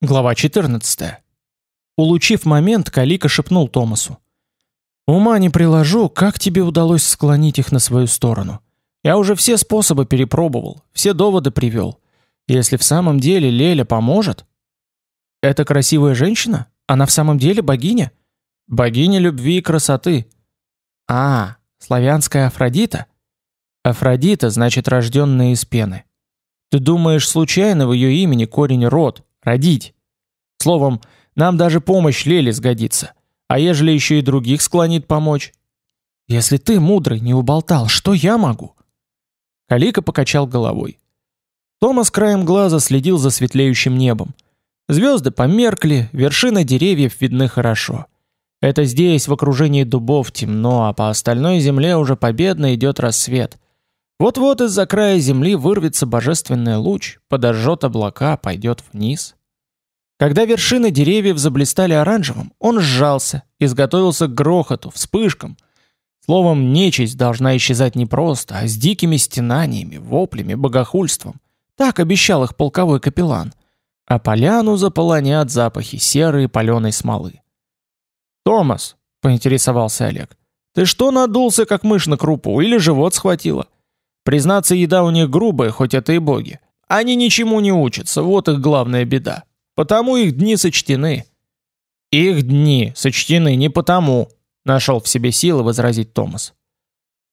Глава 14. Улучив момент, Калика шепнул Томасу. «Ума не приложу, как тебе удалось склонить их на свою сторону. Я уже все способы перепробовал, все доводы привел. Если в самом деле Леля поможет...» «Это красивая женщина? Она в самом деле богиня?» «Богиня любви и красоты». «А, славянская Афродита?» «Афродита значит рожденная из пены». «Ты думаешь, случайно в ее имени корень род, родить. Словом, нам даже помощь Лели сгодится. А ежели еще и других склонит помочь? Если ты, мудрый, не уболтал, что я могу? Калика покачал головой. Томас краем глаза следил за светлеющим небом. Звезды померкли, вершины деревьев видны хорошо. Это здесь, в окружении дубов, темно, а по остальной земле уже победно идет рассвет. Вот-вот из-за края земли вырвется божественный луч, подожжет облака, пойдет вниз. Когда вершины деревьев заблистали оранжевым, он сжался, изготовился к грохоту, вспышкам. Словом, нечисть должна исчезать не просто, а с дикими стенаниями, воплями, богохульством. Так обещал их полковой капеллан. А поляну заполонят запахи серой и паленой смолы. «Томас», — поинтересовался Олег, — «ты что надулся, как мышь на крупу, или живот схватило?» Признаться, еда у них грубая, хоть это и боги. Они ничему не учатся, вот их главная беда. Потому их дни сочтены. Их дни сочтены не потому, нашел в себе силы возразить Томас.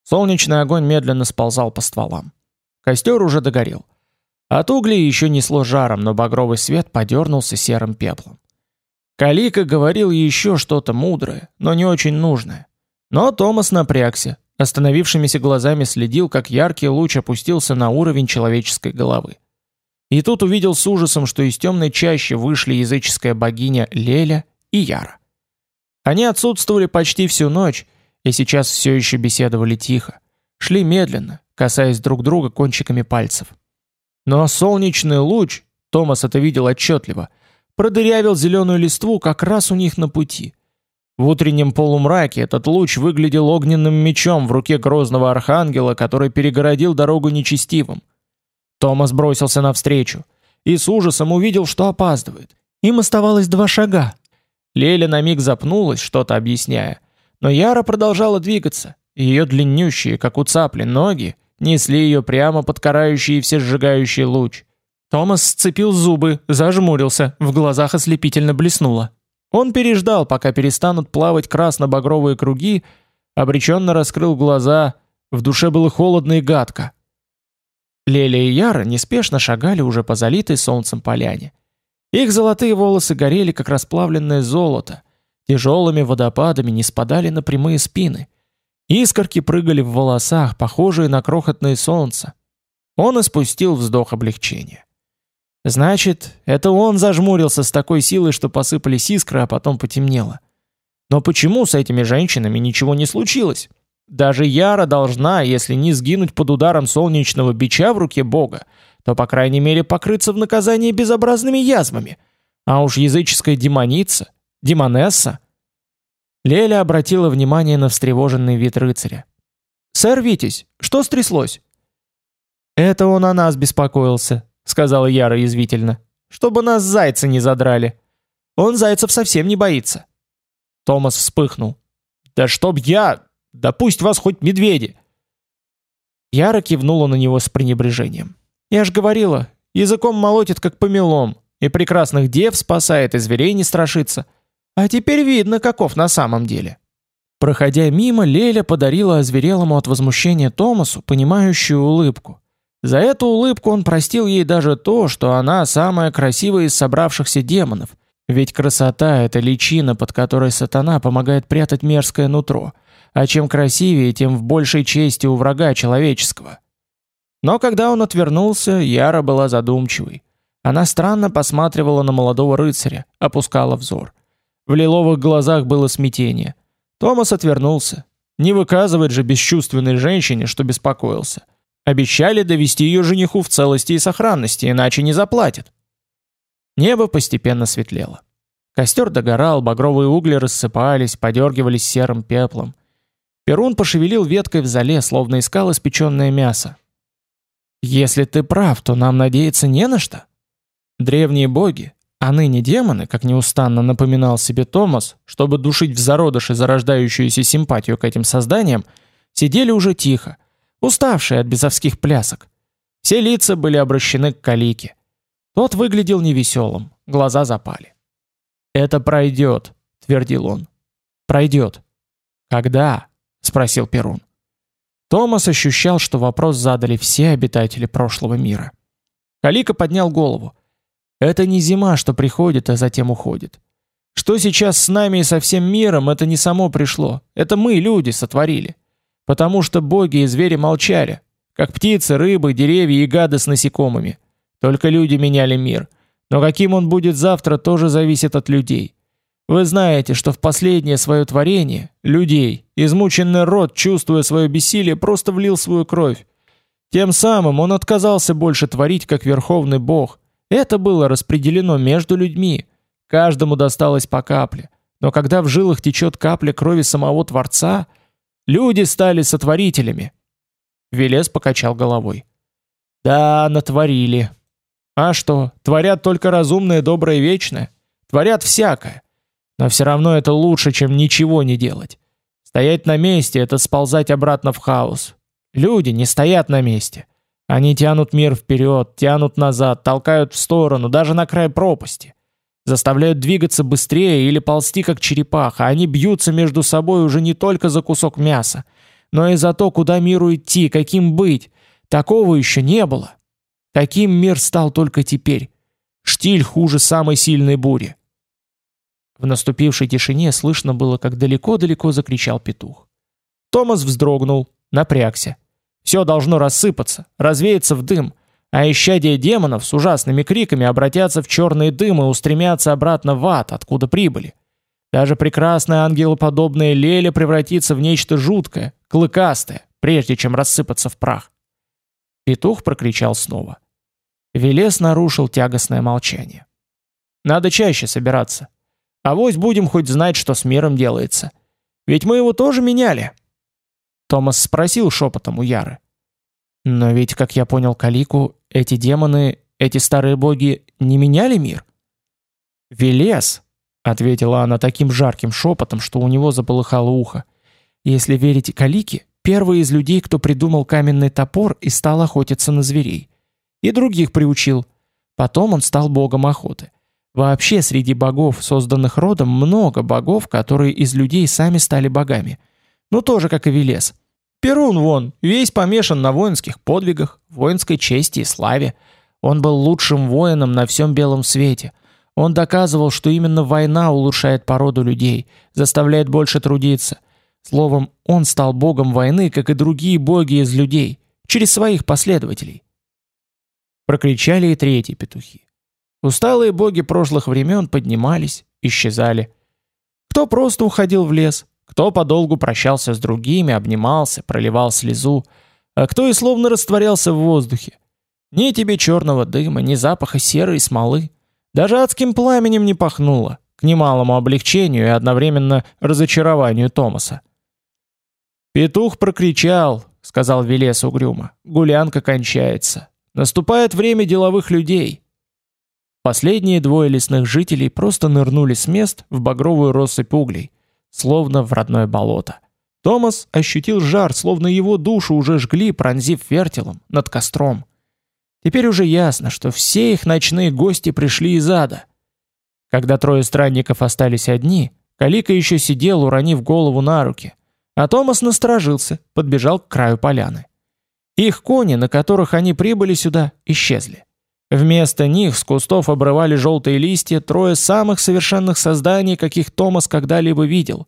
Солнечный огонь медленно сползал по стволам. Костер уже догорел. От углей еще несло жаром, но багровый свет подернулся серым пеплом. Калика говорил еще что-то мудрое, но не очень нужное. Но Томас напрягся, Остановившимися глазами следил, как яркий луч опустился на уровень человеческой головы. И тут увидел с ужасом, что из темной чащи вышли языческая богиня Леля и Яра. Они отсутствовали почти всю ночь, и сейчас все еще беседовали тихо. Шли медленно, касаясь друг друга кончиками пальцев. Но солнечный луч, Томас это видел отчетливо, продырявил зеленую листву как раз у них на пути – в утреннем полумраке этот луч выглядел огненным мечом в руке грозного архангела, который перегородил дорогу нечестивым. Томас бросился навстречу и с ужасом увидел, что опаздывает. Им оставалось два шага. Леля на миг запнулась, что-то объясняя, но Яра продолжала двигаться. Ее длиннющие, как у цапли, ноги несли ее прямо под карающий и всесжигающий луч. Томас сцепил зубы, зажмурился, в глазах ослепительно блеснуло. Он переждал, пока перестанут плавать красно-багровые круги, обреченно раскрыл глаза, в душе было холодно и гадко. Леля и Яра неспешно шагали уже по залитой солнцем поляне. Их золотые волосы горели, как расплавленное золото, тяжелыми водопадами не спадали на прямые спины. Искорки прыгали в волосах, похожие на крохотное солнце. Он испустил вздох облегчения. Значит, это он зажмурился с такой силой, что посыпались искры, а потом потемнело. Но почему с этими женщинами ничего не случилось? Даже Яра должна, если не сгинуть под ударом солнечного бича в руке Бога, то, по крайней мере, покрыться в наказании безобразными язвами. А уж языческая демоница, демонесса. Леля обратила внимание на встревоженный вид рыцаря. «Сэр Витязь, что стряслось?» «Это он о нас беспокоился», сказала Яра язвительно. Чтобы нас зайцы не задрали. Он зайцев совсем не боится. Томас вспыхнул. Да чтоб я, да пусть вас хоть медведи. Яра кивнула на него с пренебрежением. Я ж говорила, языком молотит как помелом, и прекрасных дев спасает, и зверей не страшится. А теперь видно, каков на самом деле. Проходя мимо, Леля подарила озверелому от возмущения Томасу понимающую улыбку. За эту улыбку он простил ей даже то, что она самая красивая из собравшихся демонов, ведь красота — это личина, под которой сатана помогает прятать мерзкое нутро, а чем красивее, тем в большей чести у врага человеческого. Но когда он отвернулся, Яра была задумчивой. Она странно посматривала на молодого рыцаря, опускала взор. В лиловых глазах было смятение. Томас отвернулся. Не выказывает же бесчувственной женщине, что беспокоился. Обещали довести ее жениху в целости и сохранности, иначе не заплатят. Небо постепенно светлело. Костер догорал, багровые угли рассыпались, подергивались серым пеплом. Перун пошевелил веткой в зале, словно искал испеченное мясо. «Если ты прав, то нам надеяться не на что. Древние боги, А ныне демоны, как неустанно напоминал себе Томас, чтобы душить в зародыше зарождающуюся симпатию к этим созданиям, сидели уже тихо, уставшие от бесовских плясок. Все лица были обращены к Калике. Тот выглядел невеселым, глаза запали. «Это пройдет», — твердил он. «Пройдет». «Когда?» — спросил Перун. Томас ощущал, что вопрос задали все обитатели прошлого мира. Калика поднял голову. Это не зима, что приходит, а затем уходит. Что сейчас с нами и со всем миром, это не само пришло. Это мы, люди, сотворили. Потому что боги и звери молчали, как птицы, рыбы, деревья и гады с насекомыми. Только люди меняли мир. Но каким он будет завтра, тоже зависит от людей. Вы знаете, что в последнее свое творение, людей, измученный род, чувствуя свое бессилие, просто влил свою кровь. Тем самым он отказался больше творить, как верховный бог, это было распределено между людьми. Каждому досталось по капле. Но когда в жилах течет капля крови самого Творца, люди стали сотворителями. Велес покачал головой. Да, натворили. А что, творят только разумное, доброе, вечное? Творят всякое. Но все равно это лучше, чем ничего не делать. Стоять на месте — это сползать обратно в хаос. Люди не стоят на месте. Они тянут мир вперед, тянут назад, толкают в сторону, даже на край пропасти. Заставляют двигаться быстрее или ползти как черепаха. Они бьются между собой уже не только за кусок мяса, но и за то, куда миру идти, каким быть. Такого еще не было. Таким мир стал только теперь. Штиль хуже самой сильной бури. В наступившей тишине слышно было, как далеко-далеко закричал петух. Томас вздрогнул, напрягся. Все должно рассыпаться, развеяться в дым, а исчадия демонов с ужасными криками обратятся в черные дымы и устремятся обратно в ад, откуда прибыли. Даже прекрасная ангелоподобная Леля превратится в нечто жуткое, клыкастое, прежде чем рассыпаться в прах. Петух прокричал снова. Велес нарушил тягостное молчание. «Надо чаще собираться. А вось будем хоть знать, что с миром делается. Ведь мы его тоже меняли». Томас спросил шепотом у Яры. «Но ведь, как я понял Калику, эти демоны, эти старые боги не меняли мир?» «Велес», — ответила она таким жарким шепотом, что у него заполыхало ухо. «Если верить Калике, первый из людей, кто придумал каменный топор и стал охотиться на зверей. И других приучил. Потом он стал богом охоты. Вообще среди богов, созданных родом, много богов, которые из людей сами стали богами. Ну тоже как и Велес. Перун вон, весь помешан на воинских подвигах, воинской чести и славе. Он был лучшим воином на всем белом свете. Он доказывал, что именно война улучшает породу людей, заставляет больше трудиться. Словом, он стал богом войны, как и другие боги из людей, через своих последователей. Прокричали и третьи петухи. Усталые боги прошлых времен поднимались, исчезали. Кто просто уходил в лес, кто подолгу прощался с другими, обнимался, проливал слезу, а кто и словно растворялся в воздухе. Ни тебе черного дыма, ни запаха серы и смолы. Даже адским пламенем не пахнуло, к немалому облегчению и одновременно разочарованию Томаса. «Петух прокричал», — сказал Велес угрюмо, — «гулянка кончается. Наступает время деловых людей». Последние двое лесных жителей просто нырнули с мест в багровую россыпь углей словно в родное болото. Томас ощутил жар, словно его душу уже жгли, пронзив вертелом над костром. Теперь уже ясно, что все их ночные гости пришли из ада. Когда трое странников остались одни, Калика еще сидел, уронив голову на руки, а Томас насторожился, подбежал к краю поляны. Их кони, на которых они прибыли сюда, исчезли. Вместо них с кустов обрывали желтые листья трое самых совершенных созданий, каких Томас когда-либо видел.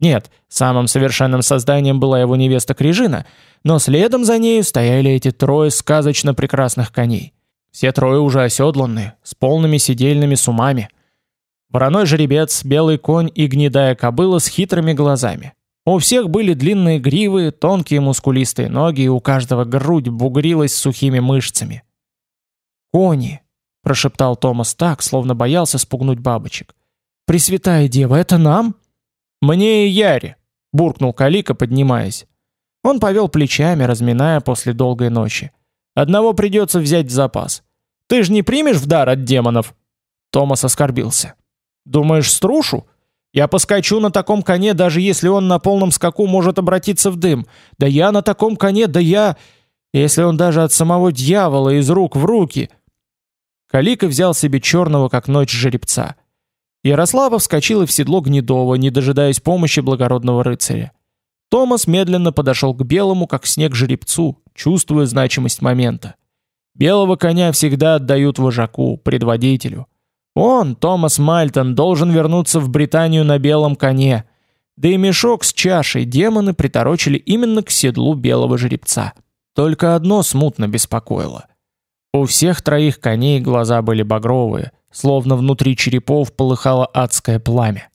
Нет, самым совершенным созданием была его невеста Крижина, но следом за нею стояли эти трое сказочно прекрасных коней. Все трое уже оседланные, с полными седельными сумами. Вороной жеребец, белый конь и гнедая кобыла с хитрыми глазами. У всех были длинные гривы, тонкие мускулистые ноги, и у каждого грудь бугрилась сухими мышцами. «Кони!» – прошептал Томас так, словно боялся спугнуть бабочек. «Пресвятая Дева, это нам?» «Мне и Яре!» – буркнул Калика, поднимаясь. Он повел плечами, разминая после долгой ночи. «Одного придется взять в запас. Ты ж не примешь в дар от демонов?» Томас оскорбился. Думаешь, струшу? Я поскочу на таком коне, даже если он на полном скаку может обратиться в дым. Да я на таком коне, да я... Если он даже от самого дьявола из рук в руки... Калика взял себе черного, как ночь, жеребца. Ярослава вскочила в седло Гнедова, не дожидаясь помощи благородного рыцаря. Томас медленно подошел к белому, как снег, жеребцу, чувствуя значимость момента. Белого коня всегда отдают вожаку, предводителю. Он, Томас Мальтон, должен вернуться в Британию на белом коне. Да и мешок с чашей демоны приторочили именно к седлу белого жеребца. Только одно смутно беспокоило. У всех троих коней глаза были багровые, словно внутри черепов полыхало адское пламя.